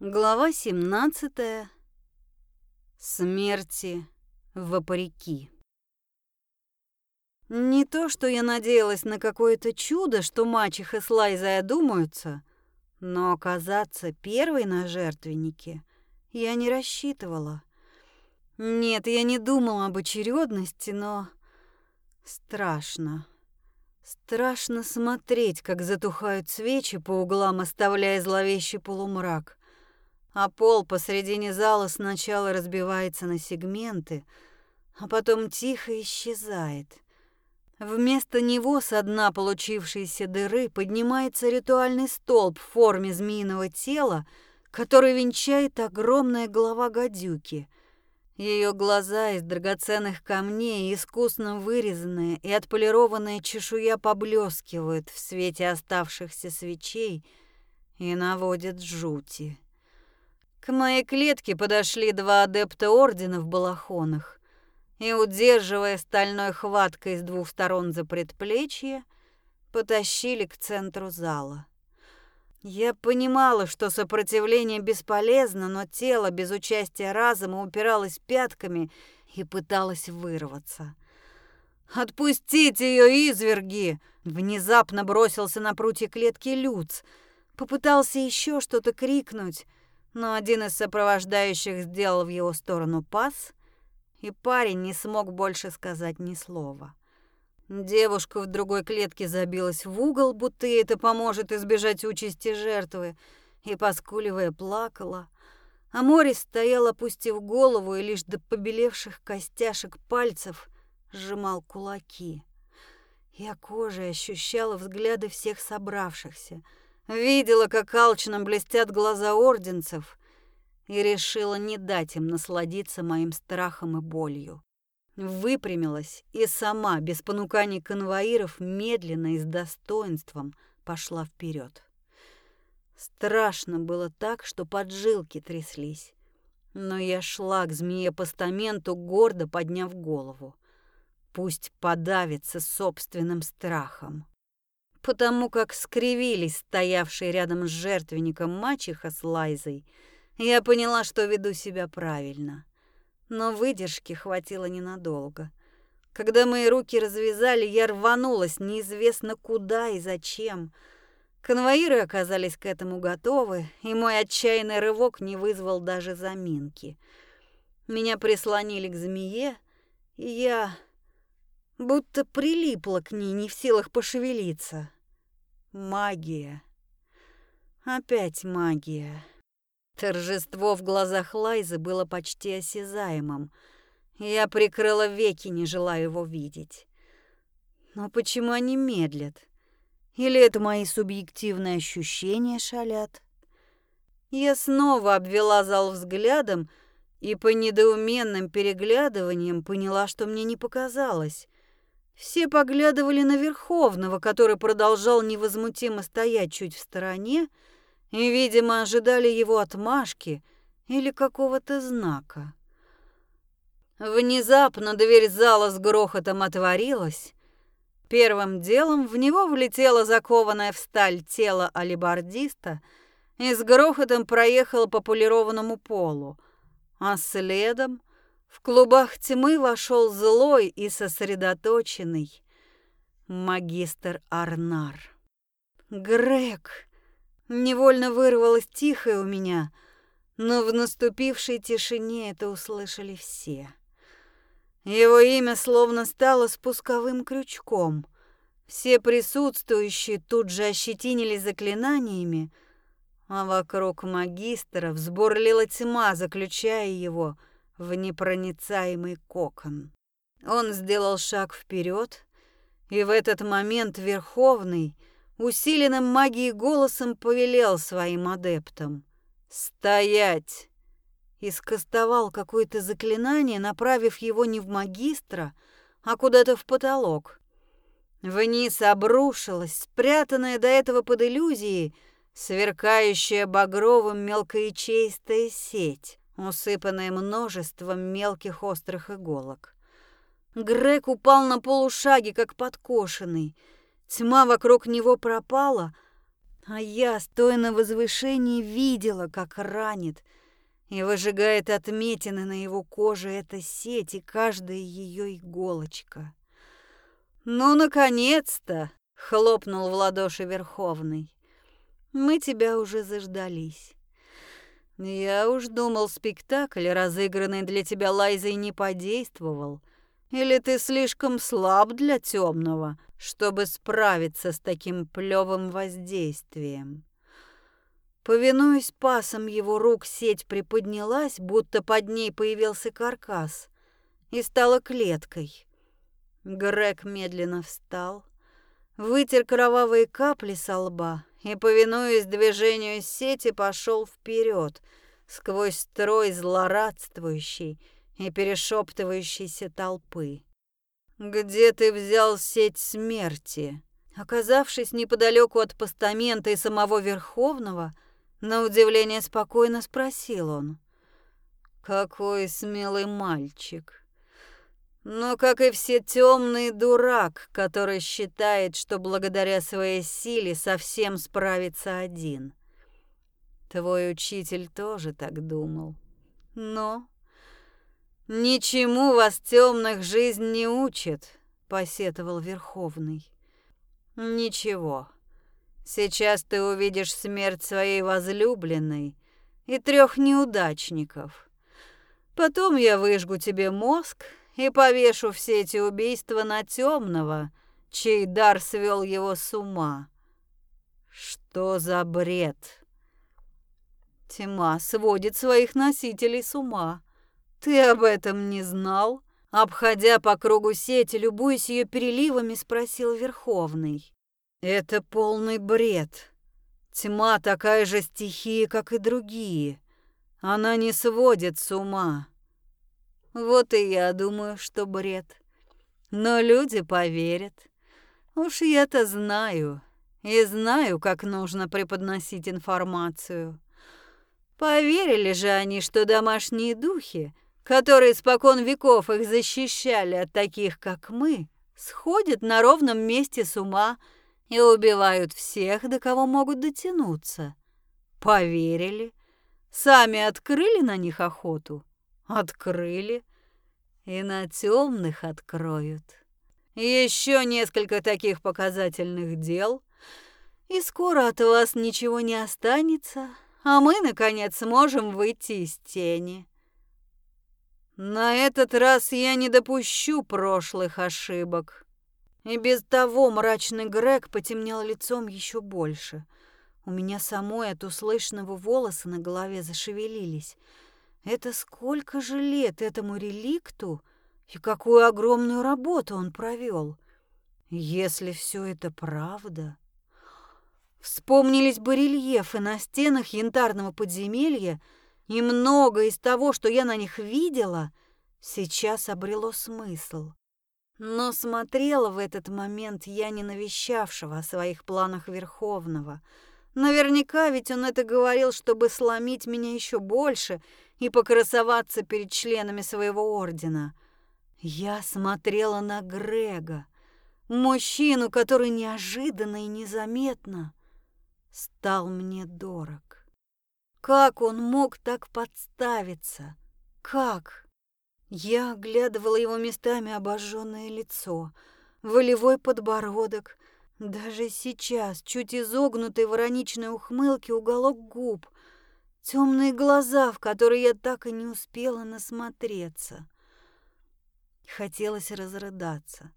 Глава 17. Смерти вопреки. Не то, что я надеялась на какое-то чудо, что мачеха с Лайзой одумаются, но оказаться первой на жертвеннике я не рассчитывала. Нет, я не думала об очередности, но страшно. Страшно смотреть, как затухают свечи по углам, оставляя зловещий полумрак а пол посредине зала сначала разбивается на сегменты, а потом тихо исчезает. Вместо него с дна получившейся дыры поднимается ритуальный столб в форме змеиного тела, который венчает огромная голова гадюки. Ее глаза из драгоценных камней, искусно вырезанная и отполированная чешуя поблескивают в свете оставшихся свечей и наводят жути. К моей клетке подошли два адепта ордена в балахонах и, удерживая стальной хваткой с двух сторон за предплечье, потащили к центру зала. Я понимала, что сопротивление бесполезно, но тело без участия разума упиралось пятками и пыталось вырваться. «Отпустите ее, изверги!» Внезапно бросился на прутье клетки Люц. Попытался еще что-то крикнуть, но один из сопровождающих сделал в его сторону пас, и парень не смог больше сказать ни слова. Девушка в другой клетке забилась в угол, будто ей это поможет избежать участи жертвы, и, поскуливая, плакала. А Морис стоял, опустив голову, и лишь до побелевших костяшек пальцев сжимал кулаки. Я кожей ощущала взгляды всех собравшихся — Видела, как алчно блестят глаза орденцев, и решила не дать им насладиться моим страхом и болью. Выпрямилась и сама, без понуканий конвоиров, медленно и с достоинством пошла вперед. Страшно было так, что поджилки тряслись. Но я шла к змее-постаменту, гордо подняв голову. Пусть подавится собственным страхом потому как скривились стоявшие рядом с жертвенником мачеха с Лайзой, я поняла, что веду себя правильно. Но выдержки хватило ненадолго. Когда мои руки развязали, я рванулась неизвестно куда и зачем. Конвоиры оказались к этому готовы, и мой отчаянный рывок не вызвал даже заминки. Меня прислонили к змее, и я будто прилипла к ней, не в силах пошевелиться. Магия. Опять магия. Торжество в глазах Лайзы было почти осязаемым. Я прикрыла веки, не желая его видеть. Но почему они медлят? Или это мои субъективные ощущения шалят? Я снова обвела зал взглядом и по недоуменным переглядываниям поняла, что мне не показалось. Все поглядывали на Верховного, который продолжал невозмутимо стоять чуть в стороне, и, видимо, ожидали его отмашки или какого-то знака. Внезапно дверь зала с грохотом отворилась. Первым делом в него влетело закованное в сталь тело алибардиста и с грохотом проехало по полированному полу, а следом в клубах тьмы вошел злой и сосредоточенный магистр Арнар. Грег! Невольно вырвалось тихое у меня, но в наступившей тишине это услышали все. Его имя словно стало спусковым крючком. Все присутствующие тут же ощетинились заклинаниями, а вокруг магистра взбурлила тьма, заключая его — в непроницаемый кокон. Он сделал шаг вперед, и в этот момент Верховный усиленным магией голосом повелел своим адептам «Стоять!» и скостовал какое-то заклинание, направив его не в магистра, а куда-то в потолок. Вниз обрушилась, спрятанная до этого под иллюзией, сверкающая багровым мелкоячеистая сеть усыпанная множеством мелких острых иголок. Грег упал на полушаге, как подкошенный. Тьма вокруг него пропала, А я, стоя на возвышении, видела, как ранит и выжигает отметины на его коже эта сеть и каждая ее иголочка. «Ну, наконец-то!» — хлопнул в ладоши Верховный. «Мы тебя уже заждались». «Я уж думал, спектакль, разыгранный для тебя Лайзой, не подействовал. Или ты слишком слаб для темного, чтобы справиться с таким плевым воздействием?» Повинуясь пасом его рук, сеть приподнялась, будто под ней появился каркас, и стала клеткой. Грег медленно встал, вытер кровавые капли со лба и, повинуясь движению сети, пошел вперед сквозь строй злорадствующей и перешептывающейся толпы. «Где ты взял сеть смерти?» Оказавшись неподалеку от постамента и самого Верховного, на удивление спокойно спросил он. «Какой смелый мальчик!» Но, как и все темный дурак, который считает, что благодаря своей силе совсем справится один. Твой учитель тоже так думал. Но ничему вас темных жизнь не учит, посетовал Верховный. Ничего. Сейчас ты увидишь смерть своей возлюбленной и трех неудачников. Потом я выжгу тебе мозг и повешу все эти убийства на темного, чей дар свел его с ума. Что за бред? Тьма сводит своих носителей с ума. Ты об этом не знал? Обходя по кругу сети, любуясь ее переливами, спросил Верховный. Это полный бред. Тьма такая же стихия, как и другие. Она не сводит с ума. Вот и я думаю, что бред. Но люди поверят. Уж я-то знаю. И знаю, как нужно преподносить информацию. Поверили же они, что домашние духи, которые спокон веков их защищали от таких, как мы, сходят на ровном месте с ума и убивают всех, до кого могут дотянуться. Поверили. Сами открыли на них охоту. Открыли. И на темных откроют. Еще несколько таких показательных дел, и скоро от вас ничего не останется, а мы, наконец, сможем выйти из тени. На этот раз я не допущу прошлых ошибок. И без того мрачный Грег потемнел лицом еще больше. У меня самой от услышанного волосы на голове зашевелились — это сколько же лет этому реликту и какую огромную работу он провел. Если все это правда... Вспомнились барельефы на стенах янтарного подземелья, и многое из того, что я на них видела, сейчас обрело смысл. Но смотрела в этот момент я не навещавшего о своих планах Верховного. Наверняка ведь он это говорил, чтобы сломить меня еще больше — и покрасоваться перед членами своего ордена. Я смотрела на Грега, мужчину, который неожиданно и незаметно стал мне дорог. Как он мог так подставиться? Как? Я оглядывала его местами обожженное лицо, волевой подбородок, даже сейчас чуть изогнутый в ироничной ухмылке уголок губ, темные глаза, в которые я так и не успела насмотреться. Хотелось разрыдаться.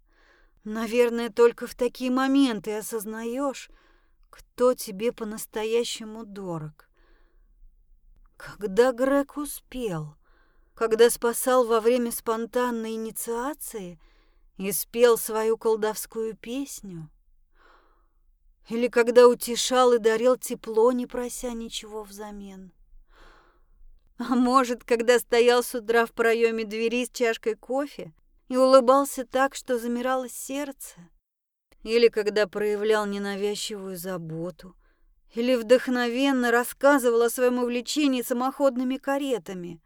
Наверное, только в такие моменты осознаешь, кто тебе по-настоящему дорог. Когда Грег успел, когда спасал во время спонтанной инициации и спел свою колдовскую песню, или когда утешал и дарил тепло, не прося ничего взамен. А может, когда стоял с утра в проеме двери с чашкой кофе и улыбался так, что замирало сердце? Или когда проявлял ненавязчивую заботу? Или вдохновенно рассказывал о своем увлечении самоходными каретами?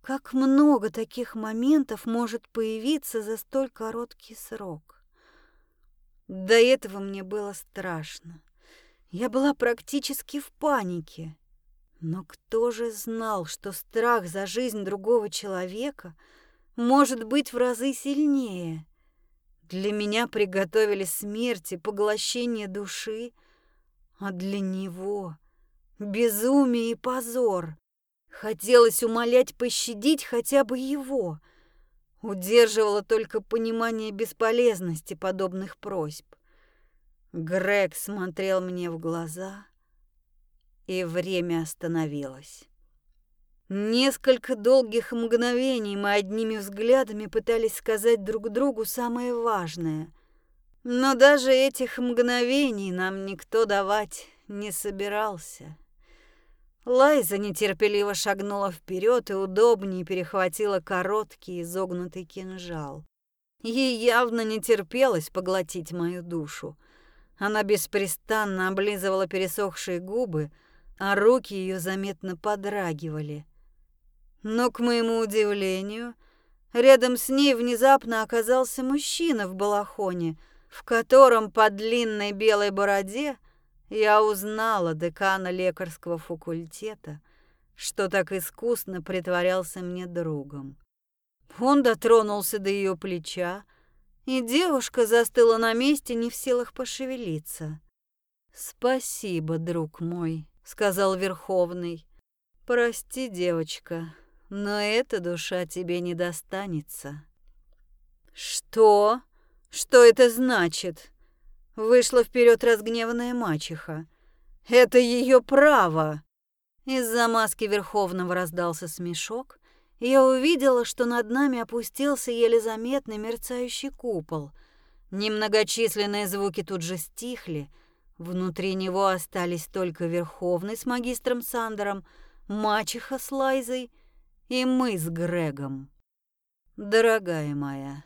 Как много таких моментов может появиться за столь короткий срок? До этого мне было страшно. Я была практически в панике. Но кто же знал, что страх за жизнь другого человека может быть в разы сильнее? Для меня приготовили смерть и поглощение души, а для него безумие и позор. Хотелось умолять пощадить хотя бы его. Удерживало только понимание бесполезности подобных просьб. Грег смотрел мне в глаза, и время остановилось. Несколько долгих мгновений мы одними взглядами пытались сказать друг другу самое важное. Но даже этих мгновений нам никто давать не собирался. Лайза нетерпеливо шагнула вперед и удобнее перехватила короткий изогнутый кинжал. Ей явно не терпелось поглотить мою душу. Она беспрестанно облизывала пересохшие губы, а руки ее заметно подрагивали. Но, к моему удивлению, рядом с ней внезапно оказался мужчина в балахоне, в котором по длинной белой бороде я узнала декана лекарского факультета, что так искусно притворялся мне другом. Он дотронулся до ее плеча, и девушка застыла на месте, не в силах пошевелиться. «Спасибо, друг мой», — сказал Верховный. «Прости, девочка, но эта душа тебе не достанется». «Что? Что это значит?» Вышла вперед разгневанная мачеха. «Это ее право!» Из-за маски Верховного раздался смешок, и я увидела, что над нами опустился еле заметный мерцающий купол. Немногочисленные звуки тут же стихли, внутри него остались только Верховный с магистром Сандером, мачеха с Лайзой — и мы с Грегом. Дорогая моя,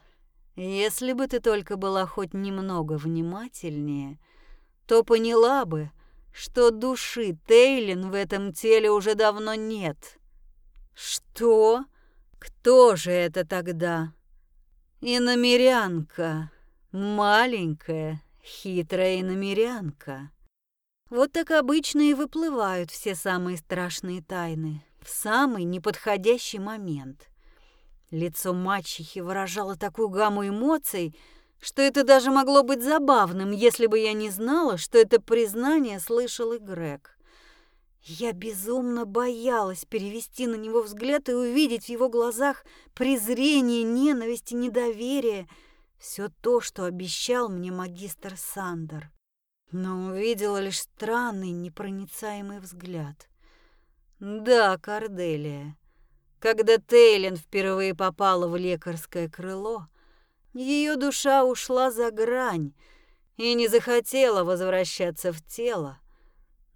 если бы ты только была хоть немного внимательнее, то поняла бы, что души Тейлин в этом теле уже давно нет. Что? Кто же это тогда? Иномерянка. Маленькая, хитрая иномерянка. Вот так обычно и выплывают все самые страшные тайны в самый неподходящий момент. Лицо мачехи выражало такую гамму эмоций, что это даже могло быть забавным, если бы я не знала, что это признание слышал и Грег. Я безумно боялась перевести на него взгляд и увидеть в его глазах презрение, ненависть и недоверие, все то, что обещал мне магистр Сандер. Но увидела лишь странный, непроницаемый взгляд. Да, Корделия. Когда Тейлин впервые попала в лекарское крыло, ее душа ушла за грань и не захотела возвращаться в тело.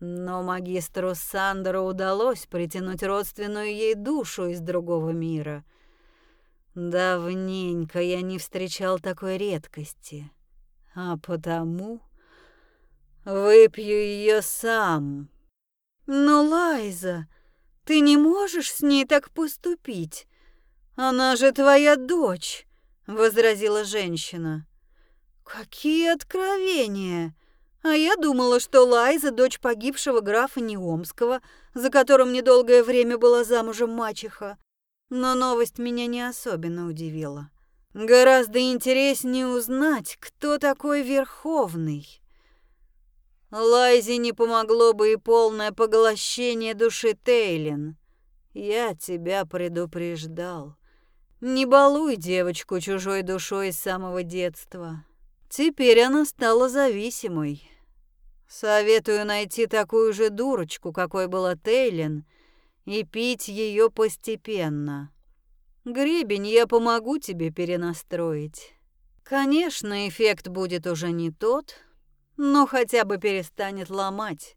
Но магистру Сандеру удалось притянуть родственную ей душу из другого мира. Давненько я не встречал такой редкости, а потому выпью ее сам. Но, Лайза, ты не можешь с ней так поступить. Она же твоя дочь, возразила женщина. Какие откровения! А я думала, что Лайза дочь погибшего графа Неомского, за которым недолгое время была замужем мачеха. Но новость меня не особенно удивила. Гораздо интереснее узнать, кто такой Верховный. Лайзе не помогло бы и полное поглощение души Тейлин. Я тебя предупреждал. Не балуй девочку чужой душой с самого детства. Теперь она стала зависимой. Советую найти такую же дурочку, какой была Тейлин, и пить ее постепенно. Гребень я помогу тебе перенастроить. Конечно, эффект будет уже не тот, но хотя бы перестанет ломать.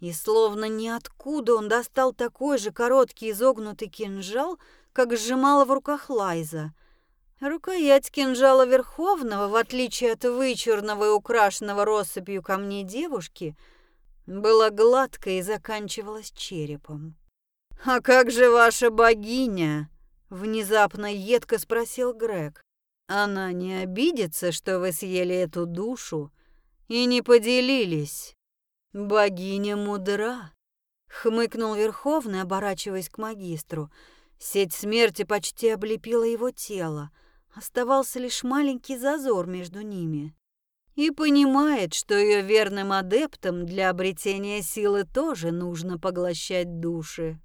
И словно ниоткуда он достал такой же короткий изогнутый кинжал, как сжимала в руках Лайза. Рукоять кинжала Верховного, в отличие от вычурного и украшенного россыпью камней девушки, была гладкой и заканчивалась черепом. «А как же ваша богиня?» — внезапно едко спросил Грег. «Она не обидится, что вы съели эту душу и не поделились. Богиня мудра, хмыкнул Верховный, оборачиваясь к магистру. Сеть смерти почти облепила его тело. Оставался лишь маленький зазор между ними. И понимает, что ее верным адептам для обретения силы тоже нужно поглощать души.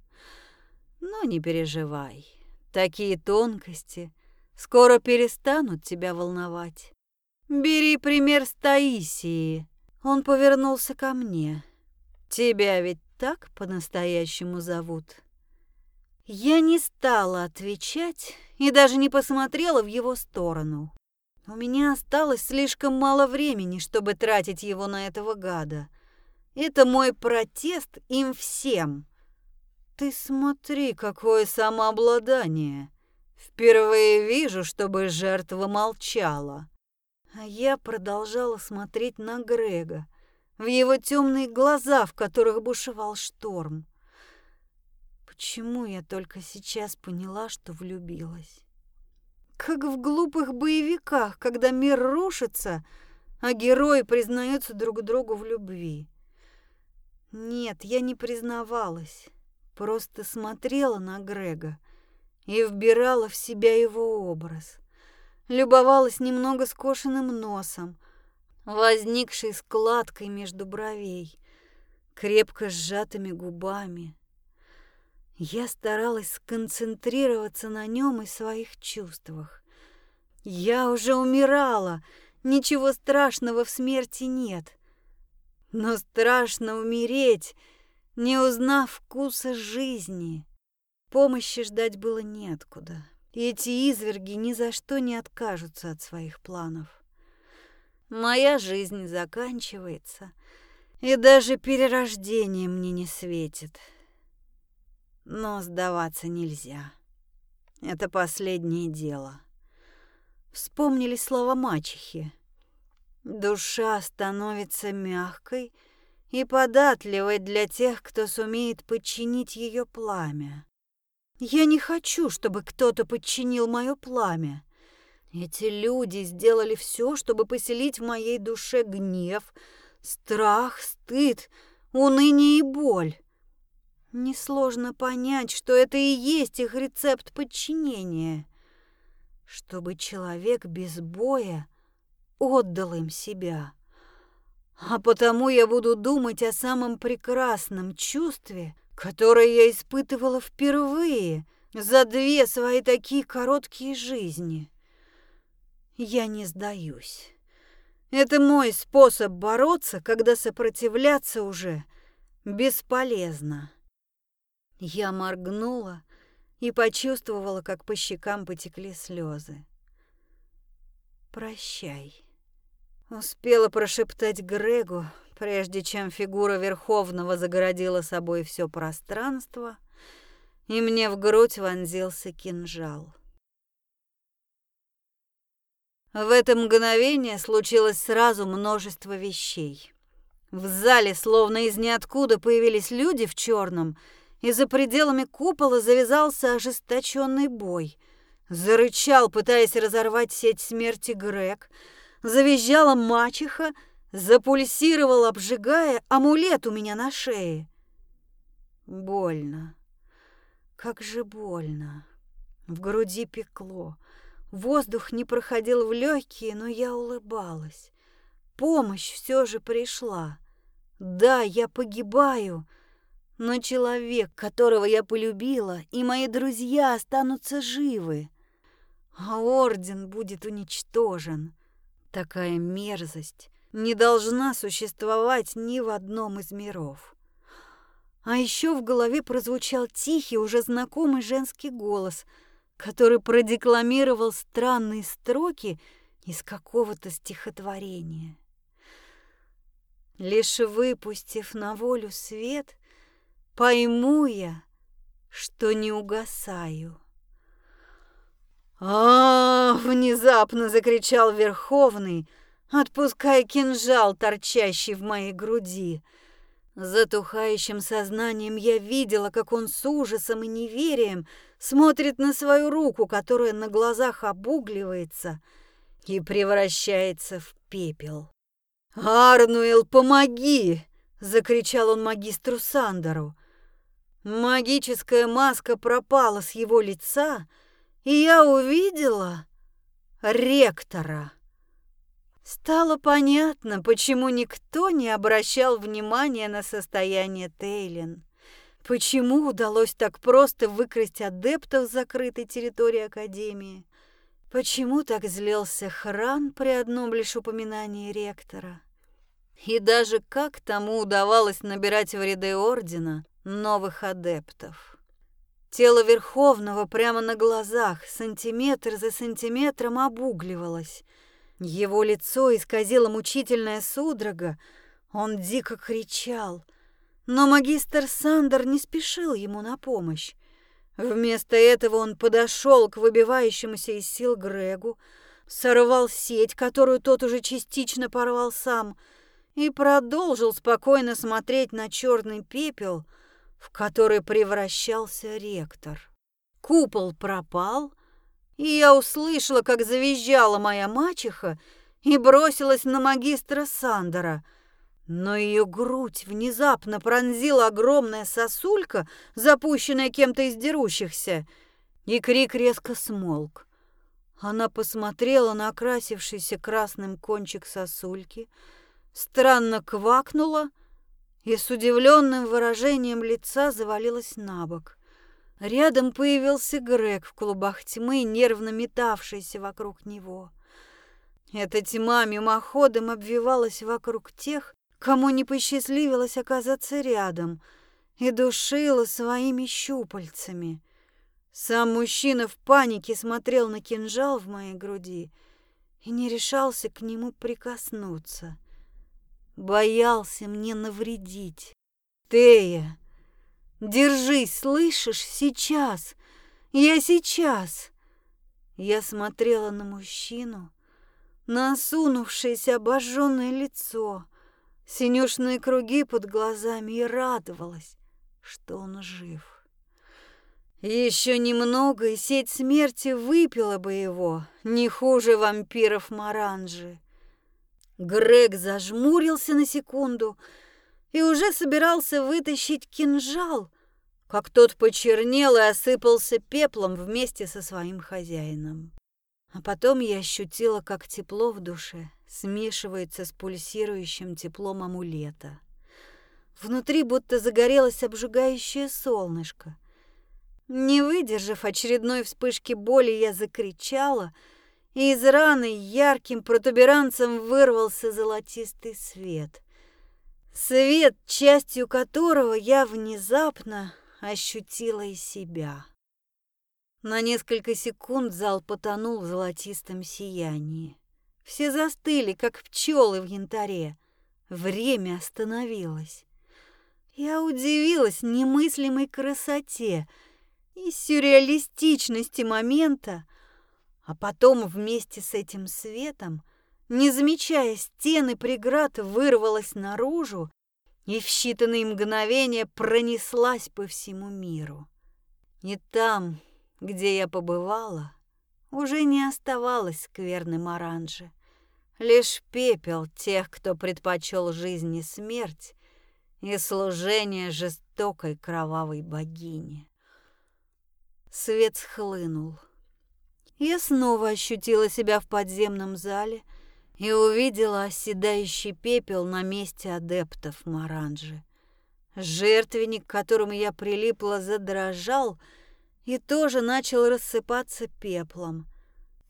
Но не переживай, такие тонкости скоро перестанут тебя волновать. Бери пример с Таисии. Он повернулся ко мне. Тебя ведь так по-настоящему зовут? Я не стала отвечать и даже не посмотрела в его сторону. У меня осталось слишком мало времени, чтобы тратить его на этого гада. Это мой протест им всем. Ты смотри, какое самообладание. Впервые вижу, чтобы жертва молчала. А я продолжала смотреть на Грега, в его темные глаза, в которых бушевал шторм. Почему я только сейчас поняла, что влюбилась? Как в глупых боевиках, когда мир рушится, а герои признаются друг другу в любви. Нет, я не признавалась, просто смотрела на Грега и вбирала в себя его образ любовалась немного скошенным носом, возникшей складкой между бровей, крепко сжатыми губами. Я старалась сконцентрироваться на нем и своих чувствах. Я уже умирала, ничего страшного в смерти нет. Но страшно умереть, не узнав вкуса жизни. Помощи ждать было неоткуда. Эти изверги ни за что не откажутся от своих планов. Моя жизнь заканчивается, и даже перерождение мне не светит. Но сдаваться нельзя. Это последнее дело. Вспомнили слова мачехи. Душа становится мягкой и податливой для тех, кто сумеет подчинить ее пламя. Я не хочу, чтобы кто-то подчинил мое пламя. Эти люди сделали все, чтобы поселить в моей душе гнев, страх, стыд, уныние и боль. Несложно понять, что это и есть их рецепт подчинения. Чтобы человек без боя отдал им себя. А потому я буду думать о самом прекрасном чувстве, которое я испытывала впервые за две свои такие короткие жизни. Я не сдаюсь. Это мой способ бороться, когда сопротивляться уже бесполезно. Я моргнула и почувствовала, как по щекам потекли слезы. «Прощай», — успела прошептать Грегу, прежде чем фигура Верховного загородила собой все пространство, и мне в грудь вонзился кинжал. В это мгновение случилось сразу множество вещей. В зале, словно из ниоткуда, появились люди в черном, и за пределами купола завязался ожесточенный бой. Зарычал, пытаясь разорвать сеть смерти Грег, завизжала мачеха, Запульсировал, обжигая амулет у меня на шее. Больно. Как же больно. В груди пекло. Воздух не проходил в легкие, но я улыбалась. Помощь все же пришла. Да, я погибаю, но человек, которого я полюбила, и мои друзья останутся живы. А орден будет уничтожен. Такая мерзость не должна существовать ни в одном из миров. А еще в голове прозвучал тихий, уже знакомый женский голос, который продекламировал странные строки из какого-то стихотворения. Лишь выпустив на волю свет, пойму я, что не угасаю. А, -а, -а внезапно закричал Верховный, отпуская кинжал, торчащий в моей груди. Затухающим сознанием я видела, как он с ужасом и неверием смотрит на свою руку, которая на глазах обугливается и превращается в пепел. «Арнуэл, помоги!» — закричал он магистру Сандеру. Магическая маска пропала с его лица, и я увидела ректора. Стало понятно, почему никто не обращал внимания на состояние Тейлин. Почему удалось так просто выкрасть адептов с закрытой территории Академии? Почему так злился Хран при одном лишь упоминании ректора? И даже как тому удавалось набирать в ряды Ордена новых адептов? Тело Верховного прямо на глазах, сантиметр за сантиметром обугливалось. Его лицо исказило мучительная судорога. Он дико кричал. Но магистр Сандер не спешил ему на помощь. Вместо этого он подошел к выбивающемуся из сил Грегу, сорвал сеть, которую тот уже частично порвал сам, и продолжил спокойно смотреть на черный пепел, в который превращался ректор. Купол пропал, и я услышала, как завизжала моя мачеха и бросилась на магистра Сандера — но ее грудь внезапно пронзила огромная сосулька, запущенная кем-то из дерущихся, и крик резко смолк. Она посмотрела на окрасившийся красным кончик сосульки, странно квакнула и с удивленным выражением лица завалилась на бок. Рядом появился Грег в клубах тьмы, нервно метавшийся вокруг него. Эта тьма мимоходом обвивалась вокруг тех, кому не посчастливилось оказаться рядом, и душила своими щупальцами. Сам мужчина в панике смотрел на кинжал в моей груди и не решался к нему прикоснуться. Боялся мне навредить. Тея, держись, слышишь, сейчас, я сейчас. Я смотрела на мужчину, на осунувшееся обожженное лицо, синюшные круги под глазами и радовалась, что он жив. Еще немного, и сеть смерти выпила бы его, не хуже вампиров Маранжи. Грег зажмурился на секунду и уже собирался вытащить кинжал, как тот почернел и осыпался пеплом вместе со своим хозяином. А потом я ощутила, как тепло в душе смешивается с пульсирующим теплом амулета. Внутри будто загорелось обжигающее солнышко. Не выдержав очередной вспышки боли, я закричала, и из раны ярким протуберанцем вырвался золотистый свет. Свет, частью которого я внезапно ощутила и себя. На несколько секунд зал потонул в золотистом сиянии. Все застыли, как пчелы в янтаре. Время остановилось. Я удивилась немыслимой красоте и сюрреалистичности момента, а потом вместе с этим светом, не замечая стены преград, вырвалась наружу и в считанные мгновения пронеслась по всему миру. И там, где я побывала, уже не оставалось скверным оранжи. Лишь пепел тех, кто предпочел жизнь и смерть, и служение жестокой кровавой богине. Свет схлынул. Я снова ощутила себя в подземном зале и увидела оседающий пепел на месте адептов Маранжи. Жертвенник, к которому я прилипла, задрожал и тоже начал рассыпаться пеплом.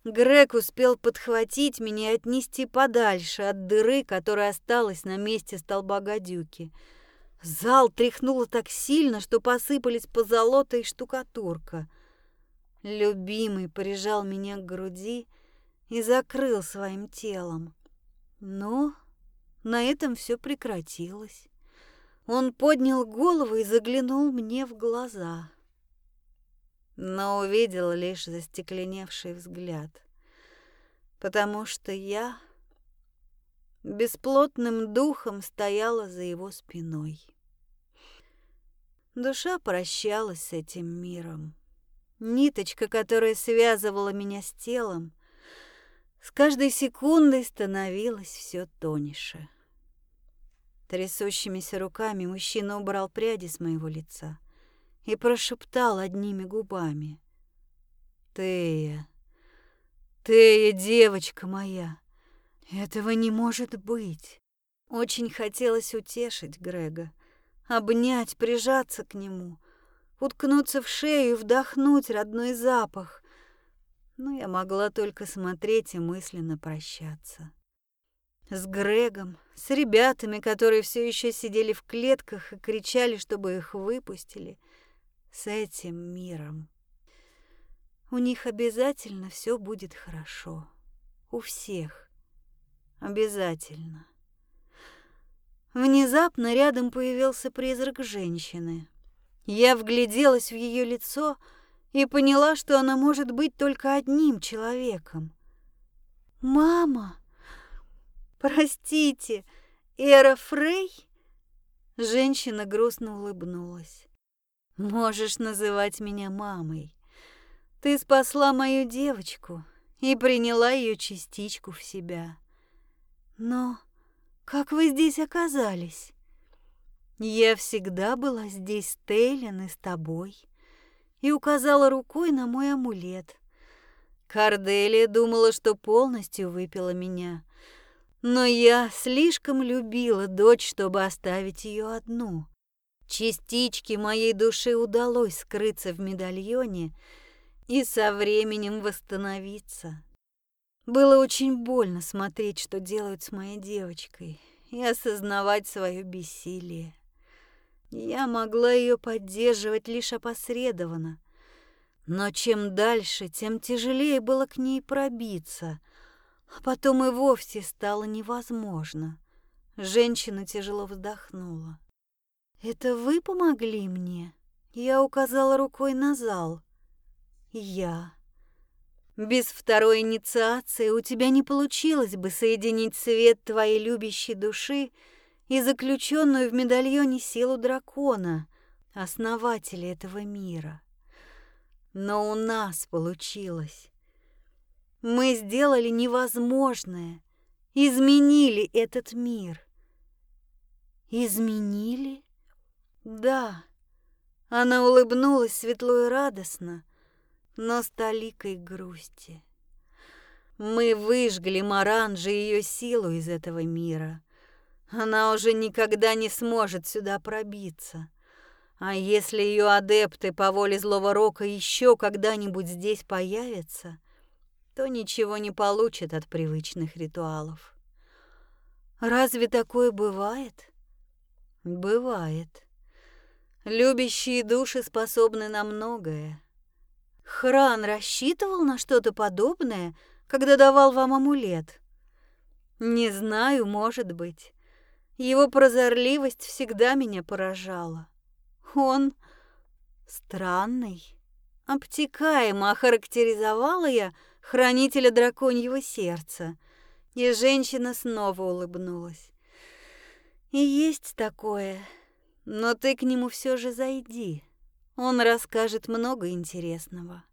Грег успел подхватить меня и отнести подальше от дыры, которая осталась на месте столба гадюки. Зал тряхнуло так сильно, что посыпались позолота и штукатурка. Любимый прижал меня к груди и закрыл своим телом. Но на этом все прекратилось. Он поднял голову и заглянул мне в глаза но увидел лишь застекленевший взгляд, потому что я бесплотным духом стояла за его спиной. Душа прощалась с этим миром. Ниточка, которая связывала меня с телом, с каждой секундой становилась все тоньше. Трясущимися руками мужчина убрал пряди с моего лица и прошептал одними губами. «Ты, ты, девочка моя, этого не может быть!» Очень хотелось утешить Грега, обнять, прижаться к нему, уткнуться в шею и вдохнуть родной запах. Но я могла только смотреть и мысленно прощаться. С Грегом, с ребятами, которые все еще сидели в клетках и кричали, чтобы их выпустили, с этим миром. У них обязательно все будет хорошо. У всех. Обязательно. Внезапно рядом появился призрак женщины. Я вгляделась в ее лицо и поняла, что она может быть только одним человеком. «Мама! Простите, Эра Фрей?» Женщина грустно улыбнулась. «Можешь называть меня мамой. Ты спасла мою девочку и приняла ее частичку в себя. Но как вы здесь оказались? Я всегда была здесь, Тейлин, и с тобой. И указала рукой на мой амулет. Карделия думала, что полностью выпила меня. Но я слишком любила дочь, чтобы оставить ее одну. Частичке моей души удалось скрыться в медальоне и со временем восстановиться. Было очень больно смотреть, что делают с моей девочкой, и осознавать свое бессилие. Я могла ее поддерживать лишь опосредованно, но чем дальше, тем тяжелее было к ней пробиться, а потом и вовсе стало невозможно. Женщина тяжело вздохнула. «Это вы помогли мне?» Я указала рукой на зал. «Я...» Без второй инициации у тебя не получилось бы соединить свет твоей любящей души и заключенную в медальоне силу дракона, основателя этого мира. Но у нас получилось. Мы сделали невозможное, изменили этот мир. Изменили? Да. Она улыбнулась светло и радостно, но с толикой грусти. Мы выжгли Маранжи ее силу из этого мира. Она уже никогда не сможет сюда пробиться. А если ее адепты по воле злого рока еще когда-нибудь здесь появятся, то ничего не получат от привычных ритуалов. Разве такое бывает? Бывает. Любящие души способны на многое. Хран рассчитывал на что-то подобное, когда давал вам амулет? Не знаю, может быть. Его прозорливость всегда меня поражала. Он странный. Обтекаемо охарактеризовала я хранителя драконьего сердца, и женщина снова улыбнулась. И есть такое, но ты к нему все же зайди. Он расскажет много интересного.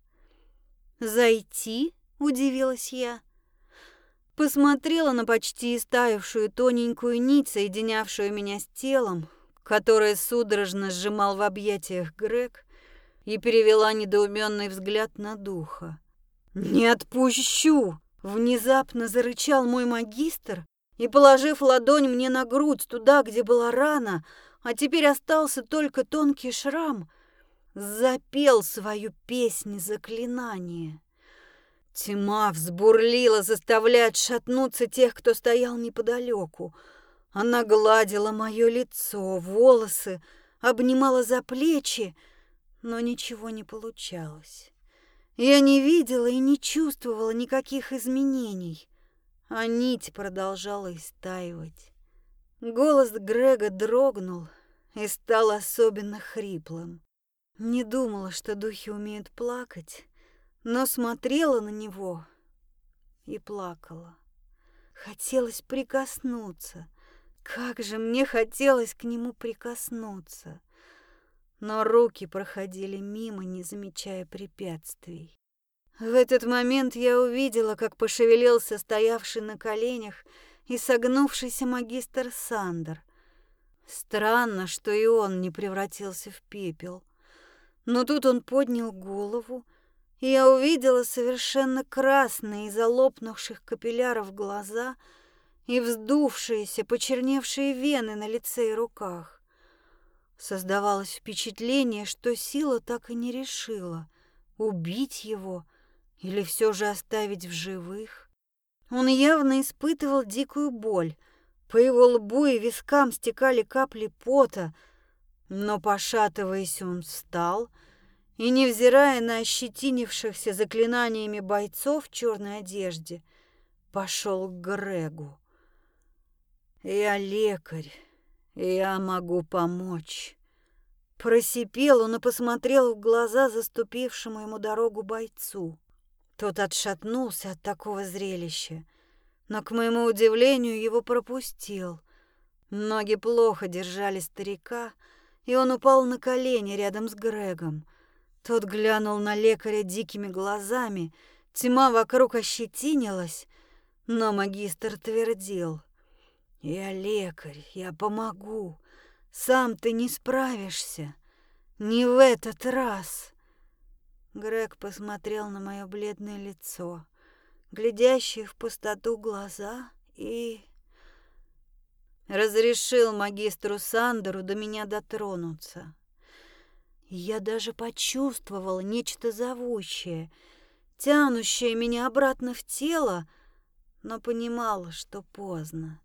«Зайти?» — удивилась я. Посмотрела на почти истаявшую тоненькую нить, соединявшую меня с телом, которое судорожно сжимал в объятиях Грег, и перевела недоуменный взгляд на духа. «Не отпущу!» — внезапно зарычал мой магистр и, положив ладонь мне на грудь, туда, где была рана, а теперь остался только тонкий шрам, запел свою песнь заклинания. Тьма взбурлила, заставляя шатнуться тех, кто стоял неподалеку. Она гладила мое лицо, волосы, обнимала за плечи, но ничего не получалось. Я не видела и не чувствовала никаких изменений, а нить продолжала истаивать. Голос Грега дрогнул и стал особенно хриплым. Не думала, что духи умеют плакать, но смотрела на него и плакала. Хотелось прикоснуться. Как же мне хотелось к нему прикоснуться. Но руки проходили мимо, не замечая препятствий. В этот момент я увидела, как пошевелился стоявший на коленях и согнувшийся магистр Сандер. Странно, что и он не превратился в пепел. Но тут он поднял голову, я увидела совершенно красные из-за лопнувших капилляров глаза и вздувшиеся, почерневшие вены на лице и руках. Создавалось впечатление, что сила так и не решила, убить его или все же оставить в живых. Он явно испытывал дикую боль. По его лбу и вискам стекали капли пота, но, пошатываясь, он встал и, невзирая на ощетинившихся заклинаниями бойцов в черной одежде, пошел к Грегу. «Я лекарь, я могу помочь». Просипел он и посмотрел в глаза заступившему ему дорогу бойцу. Тот отшатнулся от такого зрелища, но, к моему удивлению, его пропустил. Ноги плохо держали старика, и он упал на колени рядом с Грегом. Тот глянул на лекаря дикими глазами, тьма вокруг ощетинилась, но магистр твердил. «Я лекарь, я помогу. Сам ты не справишься. Не в этот раз». Грег посмотрел на мое бледное лицо, глядящие в пустоту глаза, и разрешил магистру Сандеру до меня дотронуться. Я даже почувствовала нечто зовущее, тянущее меня обратно в тело, но понимала, что поздно.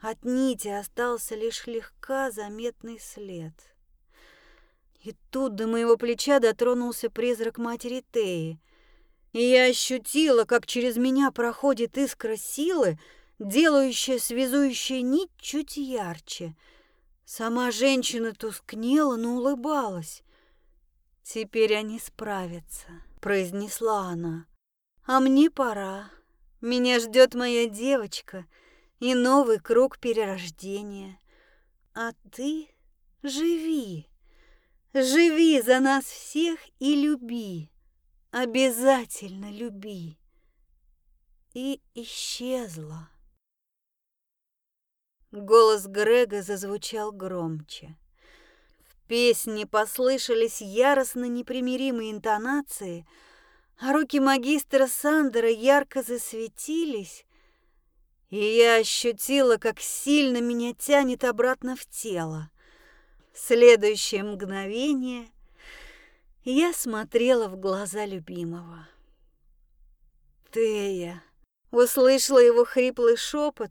От нити остался лишь слегка заметный след — и тут до моего плеча дотронулся призрак матери Теи. И я ощутила, как через меня проходит искра силы, делающая связующая нить чуть ярче. Сама женщина тускнела, но улыбалась. «Теперь они справятся», — произнесла она. «А мне пора. Меня ждет моя девочка и новый круг перерождения. А ты живи». Живи за нас всех и люби. Обязательно люби. И исчезла. Голос Грега зазвучал громче. В песне послышались яростно непримиримые интонации, а руки магистра Сандера ярко засветились, и я ощутила, как сильно меня тянет обратно в тело. В следующее мгновение я смотрела в глаза любимого. «Тея!» Услышала его хриплый шепот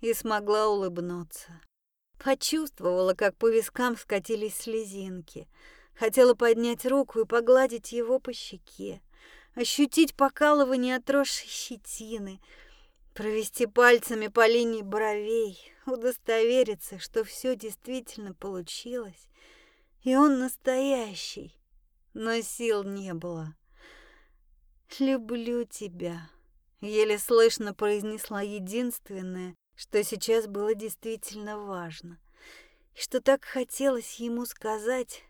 и смогла улыбнуться. Почувствовала, как по вискам скатились слезинки. Хотела поднять руку и погладить его по щеке, ощутить покалывание отросшей щетины, провести пальцами по линии бровей, удостовериться, что все действительно получилось, и он настоящий, но сил не было. «Люблю тебя», — еле слышно произнесла единственное, что сейчас было действительно важно, и что так хотелось ему сказать,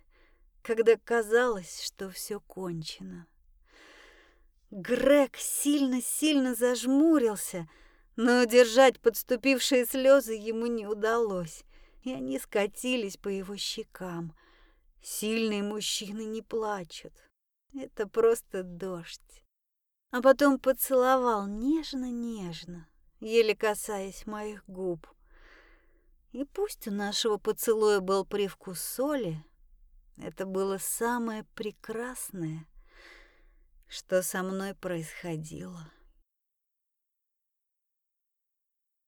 когда казалось, что все кончено. Грег сильно-сильно зажмурился — но удержать подступившие слезы ему не удалось, и они скатились по его щекам. Сильные мужчины не плачут. Это просто дождь. А потом поцеловал нежно-нежно, еле касаясь моих губ. И пусть у нашего поцелуя был привкус соли, это было самое прекрасное, что со мной происходило.